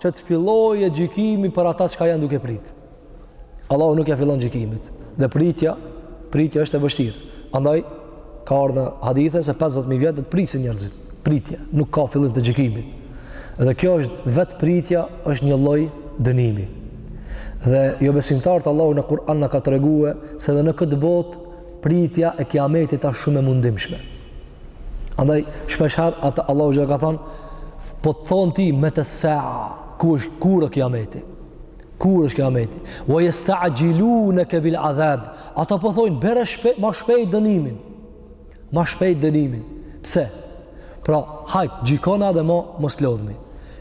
Që të fillojë gjykimi për ata çka janë duke pritë. Allahu nuk ia fillon gjykimit. Dhe pritja, pritja është e vështirë. Andaj, ka ardhë në hadithe se 50.000 vjet do të presin njerëzit. Pritja, nuk ka fillim të gjykimit. Dhe kjo është vetë pritja është një lloj dënimi. Dhe jobesimtarët Allahu në Kur'an na ka tregue se edhe në këtë botë pritja e kiametit është shumë e mundimshme. Andaj, shpeshherë, ata Allahu që ka thonë, po të thonë ti metes-sa'a, ku është kur kiameti? Kur është kiameti? Wa jesta'xhiluneke bil adhab. Ata po thonë, bjere shpejt, ma shpejt dënimin. Ma shpejt dënimin. Pse? Pra, hajtë, gjykona dhe ma mos lodhmi.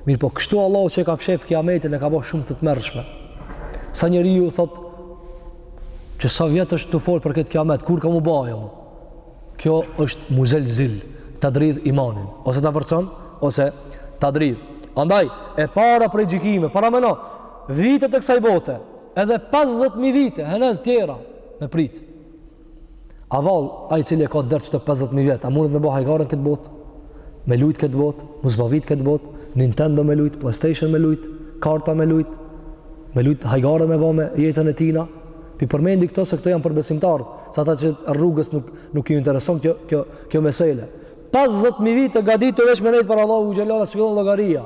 Mirëpo, kështu Allahu që ka fshef kiametin e ka bo shumë të tmerrshme. Sa njeriu thotë, që sa vjet është tu fol për këtë kiamet, kur ka mu ba ajo? Kjo është muzelzil, ta dridh imanin, ose ta forcon, ose ta dridh. Andaj, e para prej gjykime, parameno, vitet e kësaj bote, edhe 50.000 vite, henez tjera, me prit. A vallë, ai i cili e ka dert qeto 50.000 vjet, a mundet me bo hajgare n'këtë botë? Me lujtë n'këtë botë, m'u zbavit n'këtë botë, Nintendo me lujtë, Playstation me lujtë, karta me lujtë, me lujtë hajgare me bo me jetën e tina? Pi përmendi këto se këto janë për besimtarët, se ata që rrugës nuk, nuk i intereson kjo, kjo, kjo mesele. 50.000 vite gaditu veç me nejtë para Allahut xhella ala, s'fillon llogaria.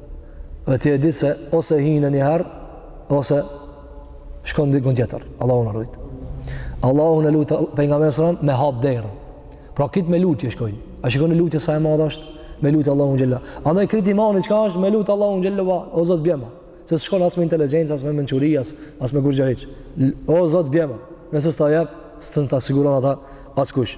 dhe ti e di se ose hin një herë ose shkon dikun tjetër. Allahu na rujt. Allahun e lut pejgamberi sa me hap derën. Pra krejt me lutje shkojnë. A shikoni lutja sa e madhe është? Me lut Allahun xhella. Andaj krejt imani çka është me lut Allahun xhella va. O Zot bjema. S'shkon as me inteligjencë, as me mençuri, as as me kurgja hiç. O Zot bjema. Nëse s'ta jep, s'ta siguron ata askush.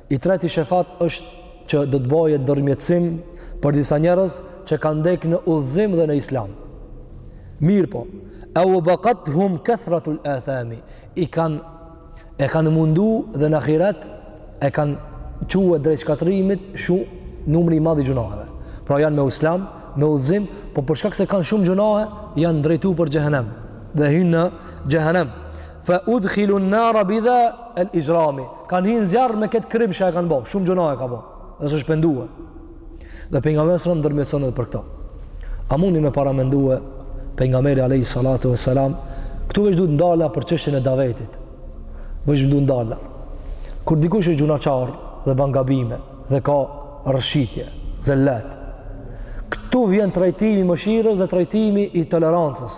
I treti shefat është që do të bëhet ndërmjetësim për disa njerëz që kanë vdekë në udhëzim dhe në islam. Mirëpo, eubekathum kethratul ethami, i kanë, e kanë mundu dhe në ahiret, e kanë çu drejt shkatërrimit shumë numri i madh i gjunaheve. Pra janë me islam, me udhëzim, po për shkak se kanë shumë gjunahe, janë drejtu për xhehenem dhe hyjnë në xhehenem. Fa udkhilu an-nar bidha al-ijrami. Kanë hi n'zjarr me kët krim që e kanë bë, shumë gjunahe ka bë. Dhe s'është penduar. Dhe pejgamberi sallallahu alajhi wasallam ndërmjetëson për këto. A mundi me paramendue pejgamberi alayhi salatu wasalam këtu veç duhet ndala për çështjen e davetit. Veç duhet ndala. Kur dikush është gjunaçar dhe bën gabime dhe ka rrëshitje, zellat. Këtu vjen trajtimi i mëshirës dhe trajtimi i tolerancës.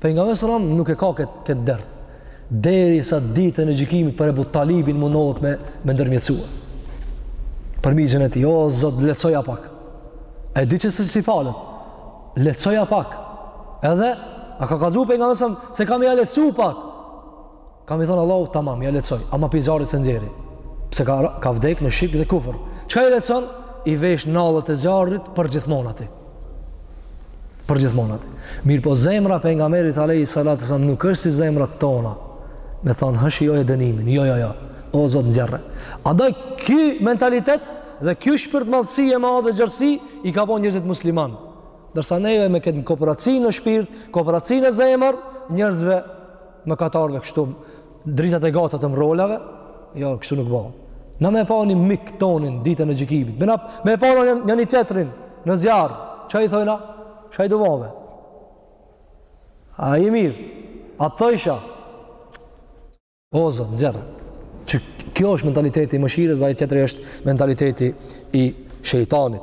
Pejgamberi sallallahu alajhi wasallam nuk e ka këtë këtë dert. Derisa ditën e gjykimit për Abu Talibin mundohet me me ndërmjetësu. Për mixhën e tij, o Zot, lehtësoja pak. E di që s'i falet. Lehtësoja pak. Edhe e ka kallzu pejgamberi sallallahu alajhi wasallam se ka m'ia lehtësu pak. Ka m'i thonë Allahu tamam, ja lehtësoj, ama pi zjarrit s'e nxjerri. Pse ka, ka vdek në shirk dhe kufër. Çka i lehtëson? I vesh nallet e zjarrit përgjithmonë aty. Përgjithmonë aty. Mirëpo zemra e pejgamberit alejhi salatu selam nuk është si zemrat tona. Me thonë hë shijoje dënimin. Jo, jo, jo. O, Zot nxjerre. Andaj ky mentalitet dhe kjo shpirtmadhësi e madhe gjerësi i ka bo njerëzit musliman. Ndërsa neve me këtë koprraci në shpirt, koprraci në zemër, njerëzve Mëkatarëve kështu dritat e gata të mrolave, jo kështu nuk bëhet. Na me pa një mik tonin ditën e gjykimit. Me na me pa njëni-tjetrin në zjarr. Çfarë i thojna? Çfarë i dënove? A i mirë? A të thojsha? O Zot, nxjerre. Që kjo është mentaliteti i mëshirës, e ai tjetri është mentaliteti i shejtanit.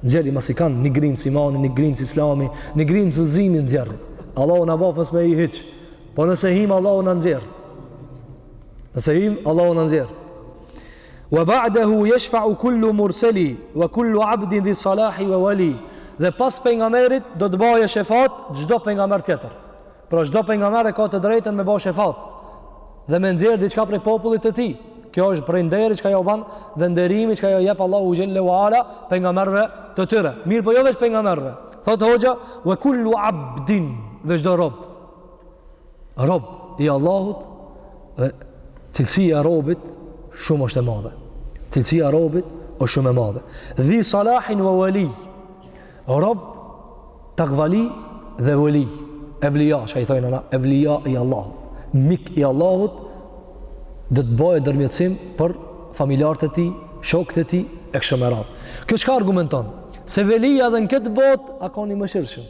Nxjerri masi kanë një grimcë imani, një grimcë islami, një grimcë besimi nxjerr. Allahu na bëftë mos me hi hiç. Po nëse him Allahu na nxjerr. Nëse him Allahu na nxjerr. Wa ba'dahu yashfa'u kullu mursali wa kullu 'abdin dhi salahi wa wali. Dhe pas pejgamberit do të bëjë shefat çdo pejgamber tjetër. Pra çdo pejgamber e ka të drejtën me bo shefat dhe me nxjerr diçka prej popullit të tij. Kjo është prej nderit çka jau ban dhe nderimi çka jau jep Allahu Xhelle wa Ala pejgamberëve të tyre. Mirëpo jo veç pejgamberëve. Thotë hoxha, ve kullu abdin dhe çdo rob. Rob i Allahut e cilësia e robit shumë është e madhe. Cilësia e robit është shumë e madhe. Dhi salahin ve velij. Rob takvali dhe veli, evlija, çka i thojna na, evlija i Allahut, mik i Allahut, do të bëjë ndërmjetësim për familjarët e tij, shokët e tij, e kështu me radhë. Kjo çka argumenton? Se velija edhe në këtë botë a kan i mëshirshëm.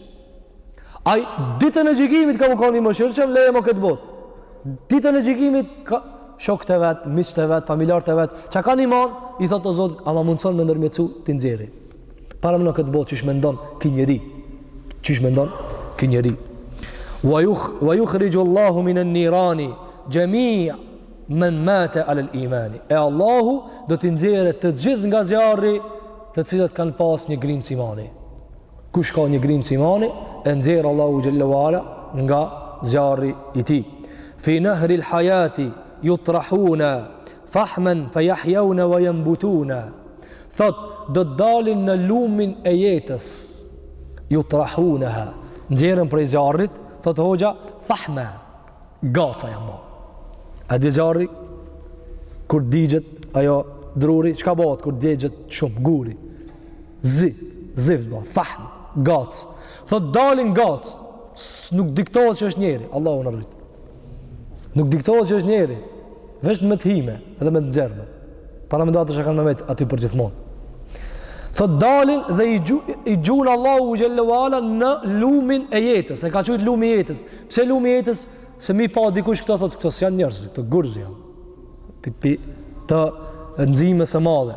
Ai ditën e gjykimit ka me kan i mëshirshëm, leje më këtë botë. Ditën e gjykimit, ka, shokët e vet, miqtë e vet, familjarët e vet, që kanë iman, i thotë o Zot, a ma mundëson me ndërmjetësu t'i nxjerri. Paramendo në këtë botë qysh mendon ky njeri. Qysh mendon ky njeri. Wa yukh wa yukhriju Allahu min an-nirani jami' man mata 'ala al-iman. E Allahu do t'i nxjerrë të gjithë nga zjarri të cilët kanë pas një grimc imani. Kush ka një grimc imani, e nxjerr Allahu xhelle wa ala nga zjarri i tij. Fi nahri al-hayati yutrahuna Fahmen fe jahjaune ve jembutune, thotë, do të dalin në lumin e jetës, jutrahuneha, nxjerren prej zjarrit, thotë hoxha, fahme, gaca jan bo. A di zjarri, kur digjet, ajo druri, çka bëhet, kur digjet shumë, gur i zi, zift bëhet, fahme, gacë, thotë dalin gacë, nuk diktohet që është njeri, Allahu na ruajttë. Nuk diktohet që është njeri, veç me të hime edhe me të nxjerrme. Paramendo ata çka kan me met aty përgjithmonë. Thot dalin dhe i gju, i gjun Allahu Xhelle wa Ala në lumin e jetës. E ka qujt lumi i jetës. Pse lumi i jetës? Se me i pa dikush këto thot, këto s'janë njerëz, këto gur zi janë. Pi, pi, të nximes së madhe.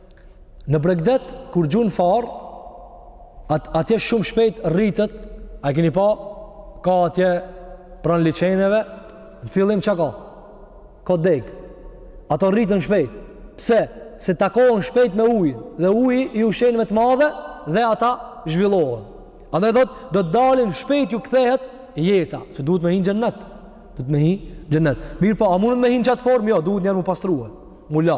Në bregdet, kur gjuan farë, at, atje shumë shpejt rritet, a keni pa, ka atje pranë liqeneve, në fillim çka ka? Ka degë. Ato rriten shpejt. Pse? Se takohen shpejt me ujin, dhe uji i ushqen me të madhe, dhe ata zhvillohen. Andaj thotë, do të dalin shpejt ju kthehet jeta, se duhet me hi n'xhennet. Duhet me hi n'xhennet. Mirëpo, a mundet me hi n'qatë formë? Jo, duhet njëherë m'u pastrue, m'u la.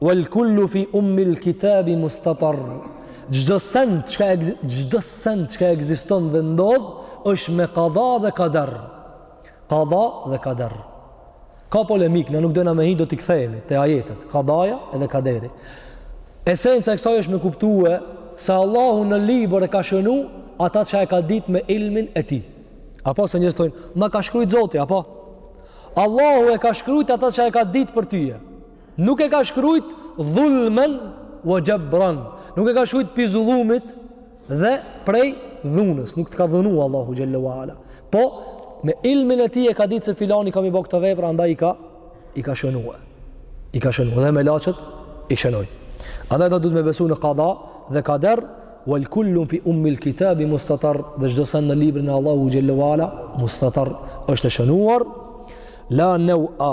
Wal kullu fi ummi al kitabi mustatar. Çdo send çka çdo send çka ekziston dhe ndodh është me qada dhe kader. Qada dhe kader. Ka polemik, ne nuk dojna me hi, do t'i kthehemi te ajetet, qadaja edhe kaderi. Esenca e kësaj është me kuptue se Allahu në libër e ka shënu ata çka e ka dit me ilmin e tij. Apo se njerëzit thojnë, ma ka shkrujt zoti, apo? Allahu e ka shkrujt ata çka e ka dit për tyje. Nuk e ka shkrujt dhulmen wa gjebran. Nuk e ka shkrujt pi zullumit dhe prej dhunës. Nuk të ka dhunu Allahu xhelle wa ala. Po, me ilmin e tij e ka ditë se filani ka m'i bo këto vepra, andaj i ka, i ka shënue. I ka shënue. Dhe melaqet i shënojn. Andaj duhet me besu në kada dhe kader, wal kullun fi ummil kitabi mustatar dhe çdo send në librin e Allahut xhelle wa ala mustatar është e shënuar la nau a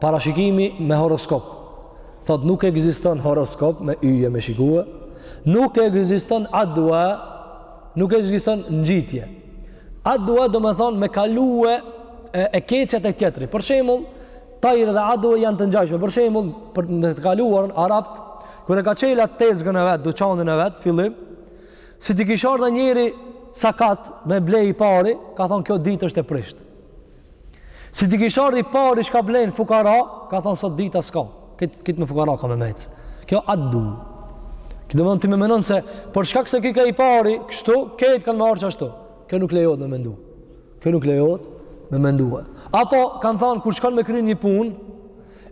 Parashikimi me horoskop. Thot nuk ekziston horoskop me yje me shikue, nuk ekziston adua, nuk ekziston ngjitje. Adua do të thon me kalue e, e keqja te tjetri. Për shembull, tajr dhe adua janë të ngjashme. Për shembull, për në të kaluarën arabt, kur e kan çelë tezgën e vet, dyqanin e vet, fillim, si t'i kish ardhë njeri sakat me ble i pari, ka thon kjo ditë është e prisht. Si t'i kish ardhë i pari çka blen fukara, ka thonë sot dita s'ka. Krejt me fukara ka me m'ecë. Kjo adua. Kjo domethënë ti me menon se për shkak se kika i pari, kështu, krejt kanë me ardh qashtu. Kjo nuk lejohet me mendu. Kjo nuk lejohet me mendu. Apo kanë thonë kur shkon me kry një punë,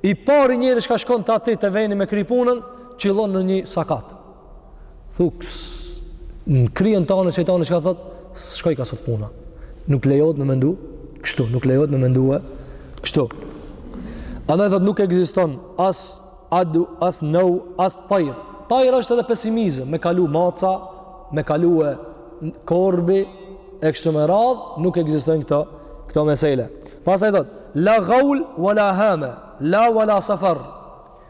i pari njeri çka shkon te ai te veni me kry punën, qillon një sakat. Thu, n'kryen tane shejtani çka thot, shkoi sot puna. Nuk lejohet me mendu, kështu, nuk lejohet me mendue kështu. Andaj thot, nuk egziston as adu, as nau, as tajr. Tajr është edhe pesimizëm, me kalu maca, me kalue korbi, e kështu me radh, nuk egzistojn këto, këto mesele. Pastaj thot, la gaul, wa la hame, la wa la safar,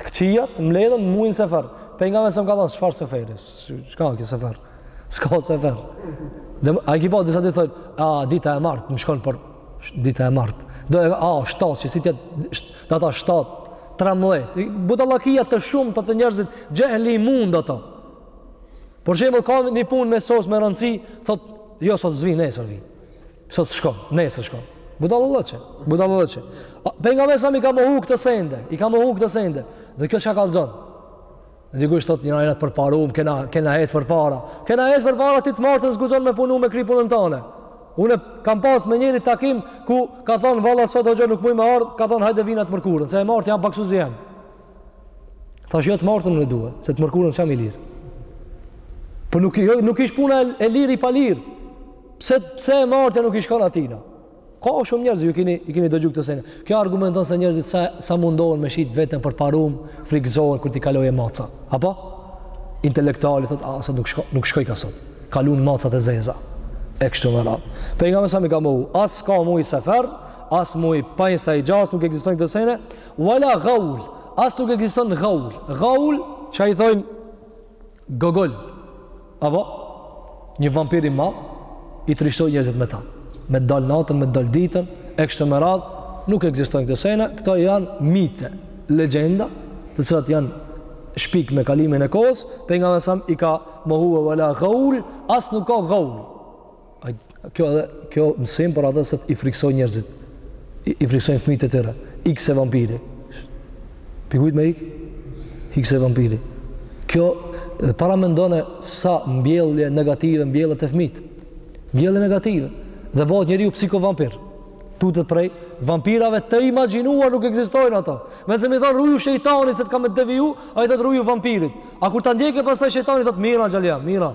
Të këqijat mbledhen në mujin Sefer. Pejgamberi a.s. ka thënë çfarë Seferi? Çka ka Sefer? S'ka Sefer. Dhe ai ki po disa ditë thotë, a dita e martë më shkon por dita e martë. Data shtatë që si te data shtatë 13. Budallakia të shumë ta te njerëzit xhehli i mund ato. Por shembull ka një punë me sosë me rëndësi, thotë jo sot s'vij nesër vij. Sot shkon, nesër shkon. Budallallëçe, budallallëçe. Pejgamberi a.s. i ka mohu këtë sende, i ka mohu këtë sende. Dhe kjo çka kallzon. Dikush thotë një anë të përparum, kena kena ecë përpara. Kena ecë përpara ti të martën s'guxon me punu me kry punën tënde. Unë kam pas me njëri takim ku ka thon valla sot hoxha nuk mundem me ardh, ka thon hajde vina të mërkurën, se e martë jam baksuz jam. Thash jo të martën më duhet, se të mërkurën s'jam i lirë. Po nuk, jo, nuk ish puna e, e lirë i pa lirë. Pse pse e martja nuk i shkon atina? Ka shumë njerëz ju keni i keni dëgju këto sene. Kjo argumenton se njerëzit sa sa mundohen me shit veten përparum, frikëzohen kur t'i kalojë maca. Apo intelektuali thotë, "A sot nuk shko, nuk shkoj ka sot. Kalun macat e zeza." E kështu me radhë. Pejgamberi a.s. i ka mohu, as ka muj sefer, as muj pa sa i gja as nuk ekzistojnë këto sene, wala gaul, as nuk ekziston gaul. Gaul, çka i thonë Gogol, apo një vampir i madh i trishton njerëzit me ta. Me dal natën, me dal ditën, e kështu me radh, nuk ekzistojnë këto sene, këto janë mite, legjenda, të cilat janë shpik me kalimin e kohës, pejgamberi a.s. i ka mohu wala gaul, as nuk ka gaul. Kjo edhe kjo mësim për ata se i frikësojnë njerëzit. I, i frikësojnë fëmijët e tyre. Ik se vampiri. Pi kujt me ik? Ik se vampiri. Kjo paramendone sa mbjellje negative mbjellë te fëmit. Mbjellje negative dhe bëhet njeriu psikovampir. Tutet prej vampirave të imagjinuar nuk ekzistojnë ato. Në vend se me i thon ruju shejtanit se të ka me deviju, ai thotë ruju vampirit. A kur ta ndjekë pastaj shejtani thotë mira xhalia, mira.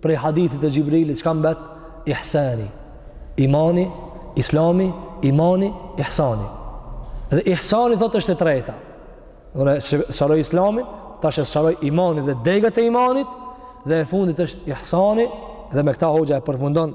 Prej hadithit të Xhibrilit çka mbet? Ihsani. Imani, Islami, imani, ihsani. Dhe ihsani thotë është e treta. E shqaroi Islamin, tash e shqaroi imanin dhe degat e imanit dhe e fundit është ihsani dhe me këtë hoxha e përfundon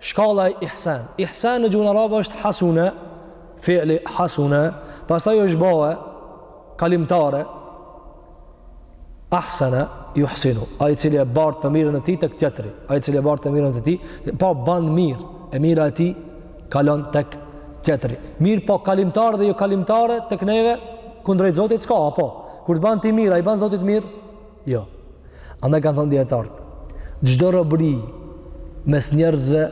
Shkalla e ihsanit. Ihsan në gjuhën arabe është hasune, fi'li hasune, pastaj është bëhet kalimtare. Ahsana yuhsinu. Ai i cili e bart të mirën e tij tek tjetri, ai i cili e bart të mirën e tij, po ban mirë, e mira e tij kalon tek tjetri. Mirëpo kalimtar dhe jo kalimtare tek neve kundrejt Zotit s'ka, apo kur të ban ti mirë, a i ban Zotit mirë. Jo. Andaj kanë thënë dijetarët, çdo robëri mes njerëzve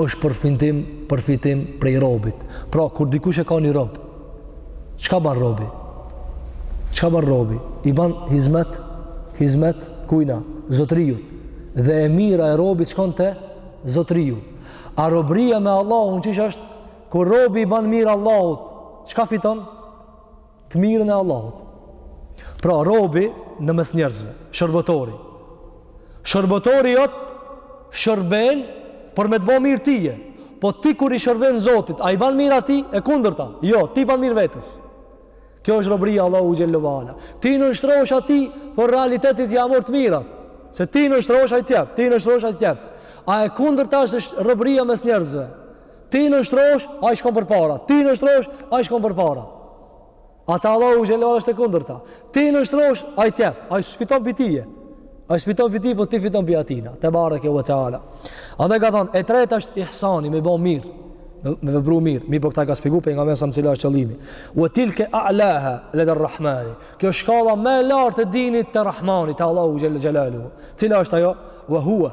është përfintim, përfitim prej robit. Pra kur dikush e ka një rob, çka bën robi? Çka bën robi? I bën hizmet, hizmet kujna, Zotëriut. Dhe e mira e robit shkon te Zotëriu. A robëria me Allahun qysh është? Kur robi i bën mirë Allahut, çka fiton? Të mirën e Allahut. Pra, robi në mes njerëzve, shërbëtori. Shërbëtori jot shërben për me të bo mirë tije. Po ti kur i shërben Zotit, a i ban mirë atij e kundërta? Jo, ti ban mirë vetes. Kjo është robëria Allahu xhelle ue ala. Ti nënshtrohesh atij po realiteti ia merr të mirat. Se ti nënshtrohesh ai t'jep, ti nënshtrohesh ai t'jep. A e kundërta është robëria mes njerëzve? Ti nënshtrohesh, ai shkon përpara. Ti nënshtrohesh, ai shkon përpara. A te Allahu xhelle ue ala është e kundërta. Ti nënshtrohesh, ai t'jep. Ai s'fiton prej tije. Ai s'fiton prej tije, po ti fiton prej atina. Tebareke ve teala. Edhe ka thonë, e treta është ihsani, me bo mirë. Me vepru mirë. Mi për po këta ka shpjegu pejgamberi alejhi selam cila është qëllimi. Vë tilke a'laha ledhe rrahmani. Kjo shkalla më e lartë e dinit te Rrahmani, te Allahu xhelle ue ala. Cila është ajo? Vë hua.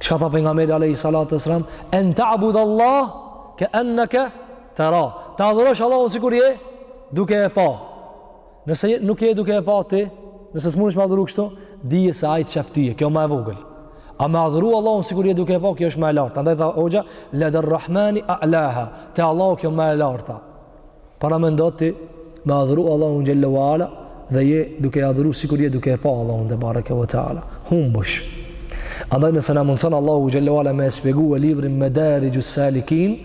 Çka tha pejgamberi alayhi salatu wasalam? En ta'bud Allah ka annaka tara. Ta adhurosh Allahun sikur je duke e pa. Nëse nuk je duke e pa ti, nëse s'mundesh me adhuru kështu, dije se ai të sheh ty, kjo më e vogël. A me adhuru Allahun sikur je duke e pa, kjo është më e lartë. Andaj tha hoxha, la darrahmani a'laha. Te Allahu kjo më e larta. Paramendo ti me adhuru Allahun Xhelle wa Ala dhe je duke e adhuru sikur je duke e pa Allahun tebareke ve teala. Humbesh. Andaj nëse na mundëson Allahu Xhelle wa Ala me e shpjegue librin Medarixhus Salikin,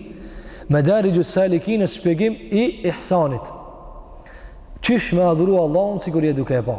Medarixhus Salikin e shpjegim i ihsanit. Qysh me adhuru Allahun sikur je duke e pa.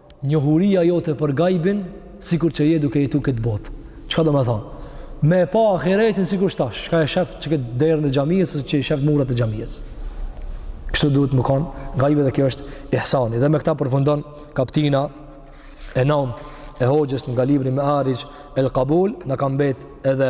Njohuria jote për gajbin sikur që je duke jetu këtë botë. Çka do me thonë? Me e pa ahiretin sikur tash, çka e shef që këtë derën e xhamisë, ose që i shef murat e xhamisë. Kështu duhet me kanë gajbi dhe kjo është ihsani. Dhe me këta përfundon kaptina e nëntë e hoxhës nga libri Mearixh El Kabul, na ka mbet edhe